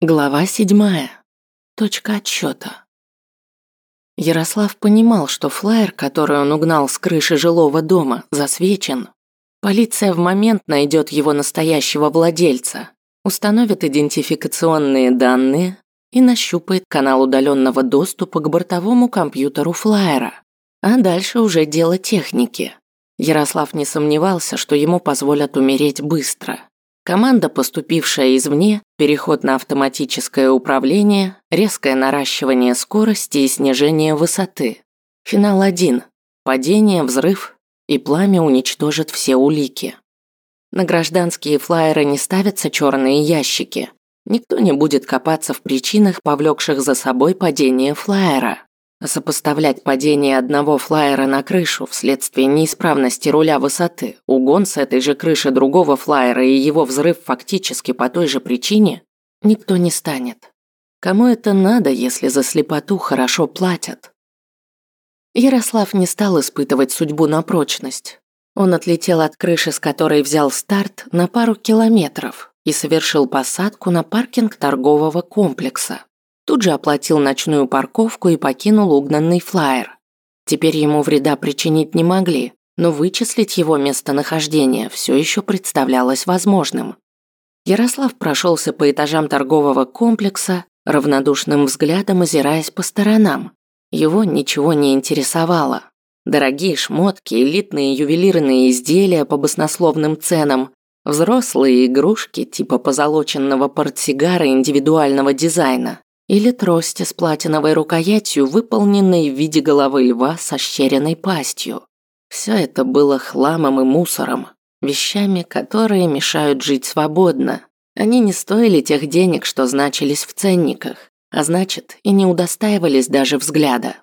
Глава седьмая. Точка отсчета. Ярослав понимал, что флаер, который он угнал с крыши жилого дома, засвечен. Полиция в момент найдет его настоящего владельца, установит идентификационные данные и нащупает канал удаленного доступа к бортовому компьютеру флаера. А дальше уже дело техники. Ярослав не сомневался, что ему позволят умереть быстро. Команда, поступившая извне, переход на автоматическое управление, резкое наращивание скорости и снижение высоты. Финал один. Падение, взрыв, и пламя уничтожит все улики. На гражданские флайеры не ставятся черные ящики. Никто не будет копаться в причинах, повлекших за собой падение флайера. Сопоставлять падение одного флайера на крышу вследствие неисправности руля высоты, угон с этой же крыши другого флайера и его взрыв фактически по той же причине никто не станет. Кому это надо, если за слепоту хорошо платят? Ярослав не стал испытывать судьбу на прочность. Он отлетел от крыши, с которой взял старт, на пару километров и совершил посадку на паркинг торгового комплекса. Тут же оплатил ночную парковку и покинул угнанный флайер. Теперь ему вреда причинить не могли, но вычислить его местонахождение все еще представлялось возможным. Ярослав прошелся по этажам торгового комплекса, равнодушным взглядом озираясь по сторонам. Его ничего не интересовало. Дорогие шмотки, элитные ювелирные изделия по баснословным ценам, взрослые игрушки типа позолоченного портсигара индивидуального дизайна или трости с платиновой рукоятью, выполненной в виде головы льва со щеренной пастью. Все это было хламом и мусором, вещами, которые мешают жить свободно. Они не стоили тех денег, что значились в ценниках, а значит, и не удостаивались даже взгляда.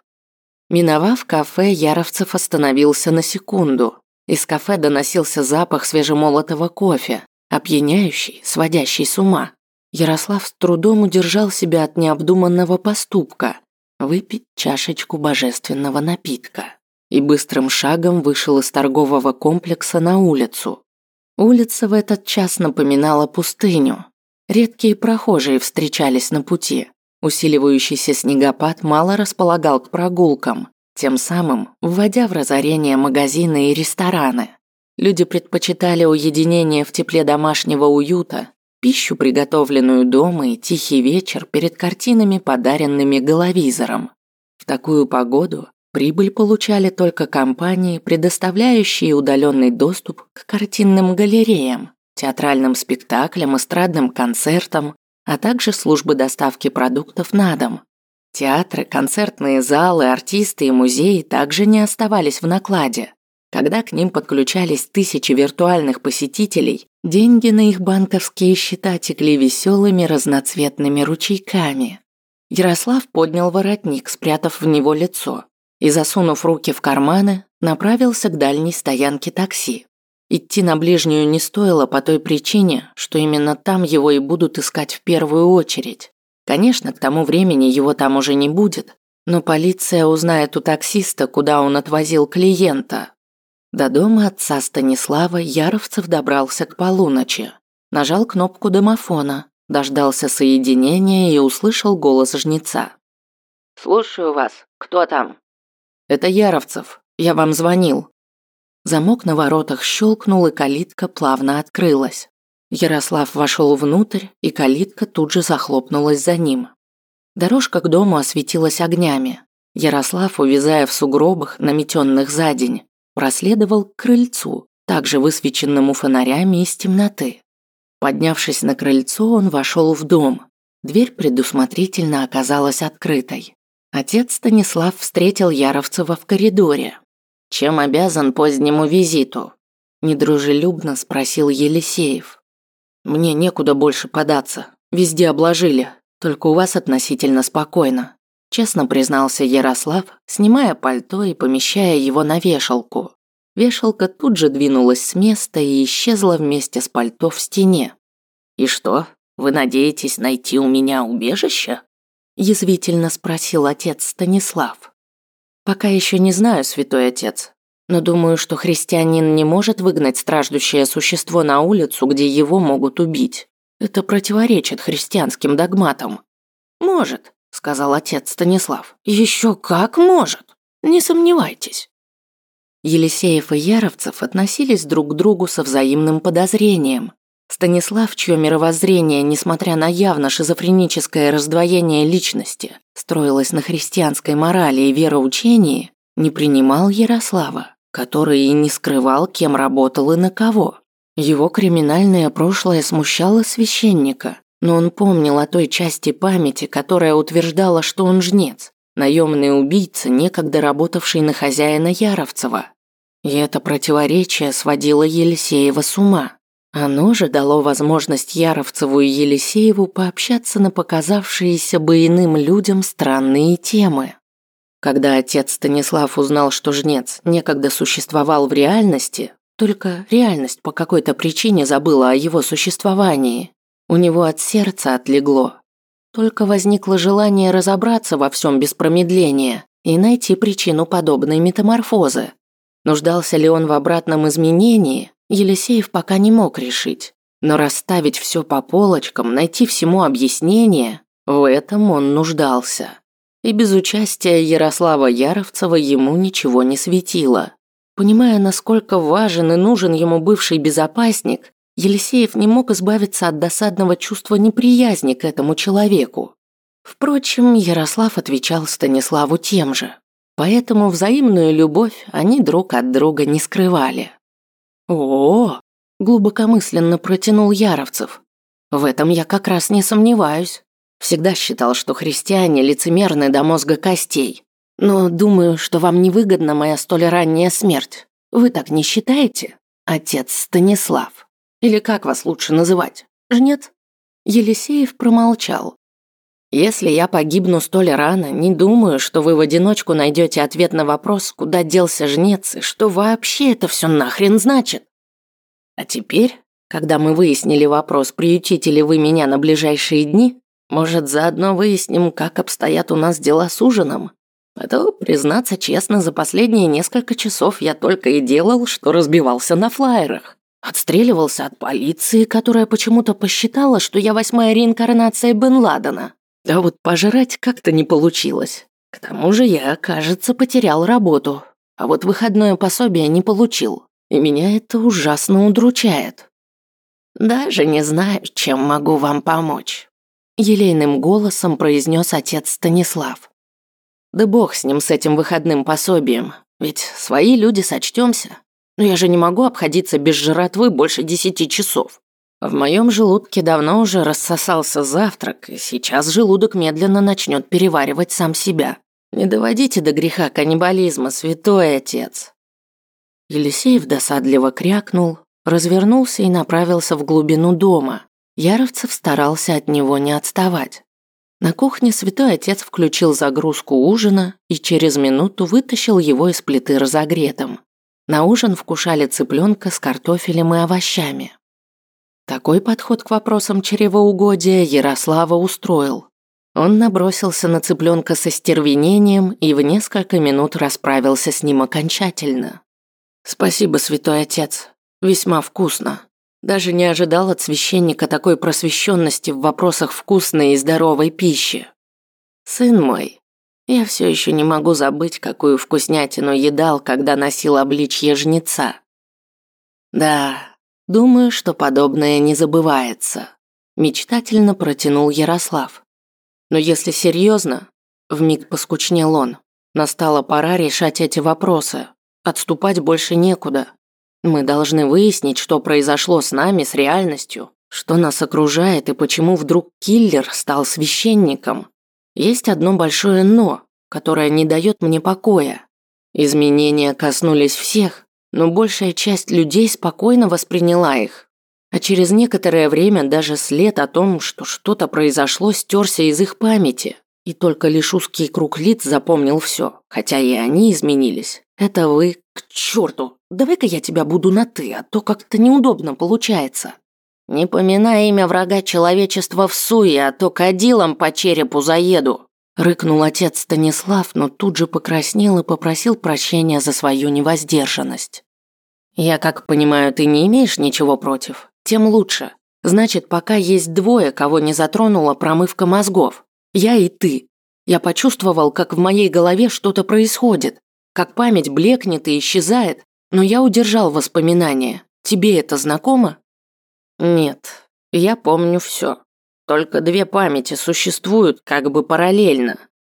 Миновав кафе, Яровцев остановился на секунду. Из кафе доносился запах свежемолотого кофе, опьяняющий, сводящий с ума. Ярослав с трудом удержал себя от необдуманного поступка – выпить чашечку божественного напитка. И быстрым шагом вышел из торгового комплекса на улицу. Улица в этот час напоминала пустыню. Редкие прохожие встречались на пути. Усиливающийся снегопад мало располагал к прогулкам, тем самым вводя в разорение магазины и рестораны. Люди предпочитали уединение в тепле домашнего уюта пищу, приготовленную дома, и тихий вечер перед картинами, подаренными головизором. В такую погоду прибыль получали только компании, предоставляющие удаленный доступ к картинным галереям, театральным спектаклям, эстрадным концертам, а также службы доставки продуктов на дом. Театры, концертные залы, артисты и музеи также не оставались в накладе. Когда к ним подключались тысячи виртуальных посетителей, деньги на их банковские счета текли веселыми разноцветными ручейками. Ярослав поднял воротник, спрятав в него лицо, и, засунув руки в карманы, направился к дальней стоянке такси. Идти на ближнюю не стоило по той причине, что именно там его и будут искать в первую очередь. Конечно, к тому времени его там уже не будет, но полиция узнает у таксиста, куда он отвозил клиента, до дома отца Станислава Яровцев добрался к полуночи. Нажал кнопку домофона, дождался соединения и услышал голос жнеца. «Слушаю вас. Кто там?» «Это Яровцев. Я вам звонил». Замок на воротах щелкнул, и калитка плавно открылась. Ярослав вошел внутрь, и калитка тут же захлопнулась за ним. Дорожка к дому осветилась огнями. Ярослав, увязая в сугробах, наметенных за день, проследовал к крыльцу, также высвеченному фонарями из темноты. Поднявшись на крыльцо, он вошел в дом. Дверь предусмотрительно оказалась открытой. Отец Станислав встретил Яровцева в коридоре. «Чем обязан позднему визиту?» – недружелюбно спросил Елисеев. «Мне некуда больше податься. Везде обложили. Только у вас относительно спокойно честно признался Ярослав, снимая пальто и помещая его на вешалку. Вешалка тут же двинулась с места и исчезла вместе с пальто в стене. «И что, вы надеетесь найти у меня убежище?» язвительно спросил отец Станислав. «Пока еще не знаю, святой отец, но думаю, что христианин не может выгнать страждущее существо на улицу, где его могут убить. Это противоречит христианским догматам. Может, сказал отец Станислав. Еще как может. Не сомневайтесь. Елисеев и Яровцев относились друг к другу со взаимным подозрением. Станислав, чье мировоззрение, несмотря на явно шизофреническое раздвоение личности, строилось на христианской морали и вероучении, не принимал Ярослава, который и не скрывал, кем работал и на кого. Его криминальное прошлое смущало священника, но он помнил о той части памяти, которая утверждала, что он жнец, наемный убийца, некогда работавший на хозяина Яровцева. И это противоречие сводило Елисеева с ума. Оно же дало возможность Яровцеву и Елисееву пообщаться на показавшиеся бы иным людям странные темы. Когда отец Станислав узнал, что жнец некогда существовал в реальности, только реальность по какой-то причине забыла о его существовании, у него от сердца отлегло. Только возникло желание разобраться во всем без промедления и найти причину подобной метаморфозы. Нуждался ли он в обратном изменении, Елисеев пока не мог решить. Но расставить все по полочкам, найти всему объяснение, в этом он нуждался. И без участия Ярослава Яровцева ему ничего не светило. Понимая, насколько важен и нужен ему бывший безопасник, Елисеев не мог избавиться от досадного чувства неприязни к этому человеку. Впрочем, Ярослав отвечал Станиславу тем же. Поэтому взаимную любовь они друг от друга не скрывали. «О!» – глубокомысленно протянул Яровцев. «В этом я как раз не сомневаюсь. Всегда считал, что христиане лицемерны до мозга костей. Но думаю, что вам невыгодна моя столь ранняя смерть. Вы так не считаете, отец Станислав? Или как вас лучше называть? Жнец?» Елисеев промолчал. «Если я погибну столь рано, не думаю, что вы в одиночку найдете ответ на вопрос, куда делся жнец и что вообще это все нахрен значит. А теперь, когда мы выяснили вопрос, приютите ли вы меня на ближайшие дни, может, заодно выясним, как обстоят у нас дела с ужином? А то, признаться честно, за последние несколько часов я только и делал, что разбивался на флайерах. Отстреливался от полиции, которая почему-то посчитала, что я восьмая реинкарнация Бен Ладена. А вот пожрать как-то не получилось. К тому же я, кажется, потерял работу. А вот выходное пособие не получил. И меня это ужасно удручает. Даже не знаю, чем могу вам помочь. Елейным голосом произнес отец Станислав. Да бог с ним, с этим выходным пособием. Ведь свои люди сочтемся. Но я же не могу обходиться без жратвы больше десяти часов. В моем желудке давно уже рассосался завтрак, и сейчас желудок медленно начнет переваривать сам себя. Не доводите до греха каннибализма, святой отец. Елисеев досадливо крякнул, развернулся и направился в глубину дома. Яровцев старался от него не отставать. На кухне святой отец включил загрузку ужина и через минуту вытащил его из плиты разогретым. На ужин вкушали цыпленка с картофелем и овощами. Такой подход к вопросам чревоугодия Ярослава устроил. Он набросился на цыпленка со стервенением и в несколько минут расправился с ним окончательно. «Спасибо, святой отец. Весьма вкусно», даже не ожидал от священника такой просвещенности в вопросах вкусной и здоровой пищи. Сын мой, я все еще не могу забыть, какую вкуснятину едал, когда носил обличье жнеца. Да, думаю, что подобное не забывается. Мечтательно протянул Ярослав. Но если серьезно, вмиг поскучнел он. Настала пора решать эти вопросы. Отступать больше некуда. Мы должны выяснить, что произошло с нами, с реальностью, что нас окружает и почему вдруг киллер стал священником. Есть одно большое «но», которое не дает мне покоя. Изменения коснулись всех, но большая часть людей спокойно восприняла их. А через некоторое время даже след о том, что что-то произошло, стерся из их памяти. И только лишь узкий круг лиц запомнил все, хотя и они изменились. Это вы к черту. Давай-ка я тебя буду на «ты», а то как-то неудобно получается. Не поминай имя врага человечества в суе, а то кадилом по черепу заеду. Рыкнул отец Станислав, но тут же покраснел и попросил прощения за свою невоздержанность. «Я как понимаю, ты не имеешь ничего против? Тем лучше. Значит, пока есть двое, кого не затронула промывка мозгов. Я и ты. Я почувствовал, как в моей голове что-то происходит, как память блекнет и исчезает, но я удержал воспоминания. Тебе это знакомо? Нет, я помню все. Только две памяти существуют как бы параллельно.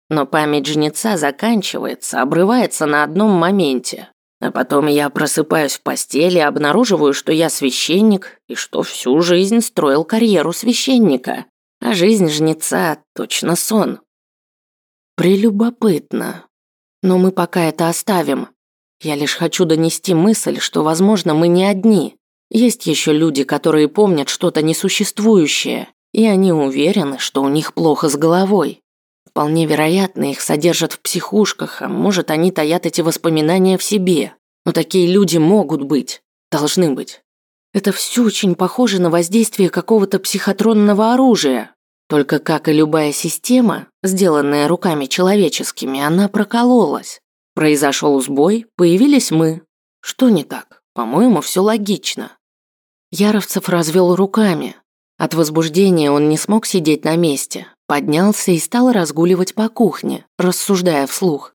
Но память жнеца заканчивается, обрывается на одном моменте. А потом я просыпаюсь в постели, обнаруживаю, что я священник и что всю жизнь строил карьеру священника. А жизнь жнеца точно сон. Прелюбопытно. Но мы пока это оставим. Я лишь хочу донести мысль, что, возможно, мы не одни. Есть еще люди, которые помнят что-то несуществующее, и они уверены, что у них плохо с головой. Вполне вероятно, их содержат в психушках, а может, они таят эти воспоминания в себе. Но такие люди могут быть, должны быть. Это все очень похоже на воздействие какого-то психотронного оружия. Только как и любая система, сделанная руками человеческими, она прокололась. Произошел сбой, появились мы. Что не так? По-моему, все логично. Яровцев развел руками. От возбуждения он не смог сидеть на месте, Поднялся и стал разгуливать по кухне, рассуждая вслух.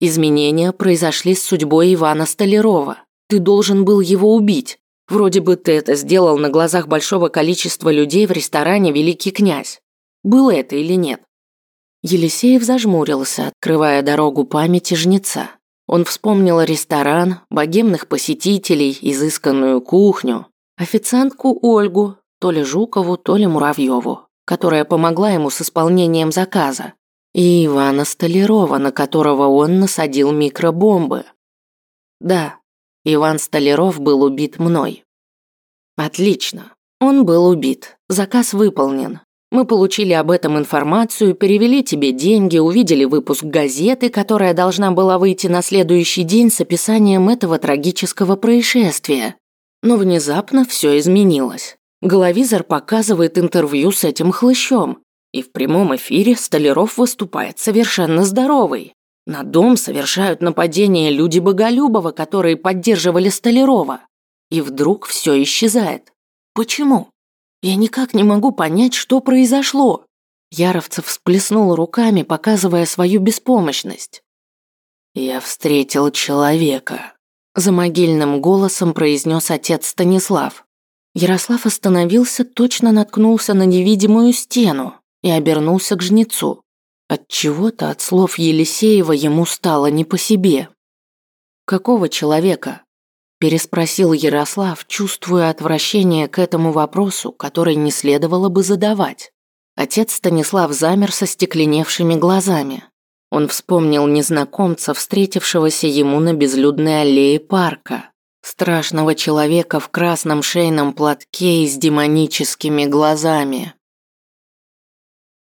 Изменения произошли с судьбой Ивана Столярова. Ты должен был его убить. Вроде бы ты это сделал на глазах большого количества людей в ресторане «Великий князь». Было это или нет? Елисеев зажмурился, открывая дорогу памяти жнеца. Он вспомнил ресторан, богемных посетителей, изысканную кухню, официантку Ольгу, то ли Жукову, то ли Муравьеву которая помогла ему с исполнением заказа, и Ивана Столярова, на которого он насадил микробомбы. Да, Иван Столяров был убит мной. Отлично. Он был убит. Заказ выполнен. Мы получили об этом информацию, перевели тебе деньги, увидели выпуск газеты, которая должна была выйти на следующий день с описанием этого трагического происшествия. Но внезапно все изменилось. Головизор показывает интервью с этим хлыщом. И в прямом эфире Столяров выступает совершенно здоровый. На дом совершают нападение люди Боголюбова, которые поддерживали Столярова. И вдруг все исчезает. Почему? Я никак не могу понять, что произошло. Яровцев всплеснул руками, показывая свою беспомощность. «Я встретил человека», – за могильным голосом произнес отец Станислав. Ярослав остановился, точно наткнулся на невидимую стену и обернулся к жнецу. От чего-то от слов Елисеева ему стало не по себе. Какого человека? Переспросил Ярослав, чувствуя отвращение к этому вопросу, который не следовало бы задавать. Отец Станислав замер со стекленевшими глазами. Он вспомнил незнакомца, встретившегося ему на безлюдной аллее парка. Страшного человека в красном шейном платке и с демоническими глазами.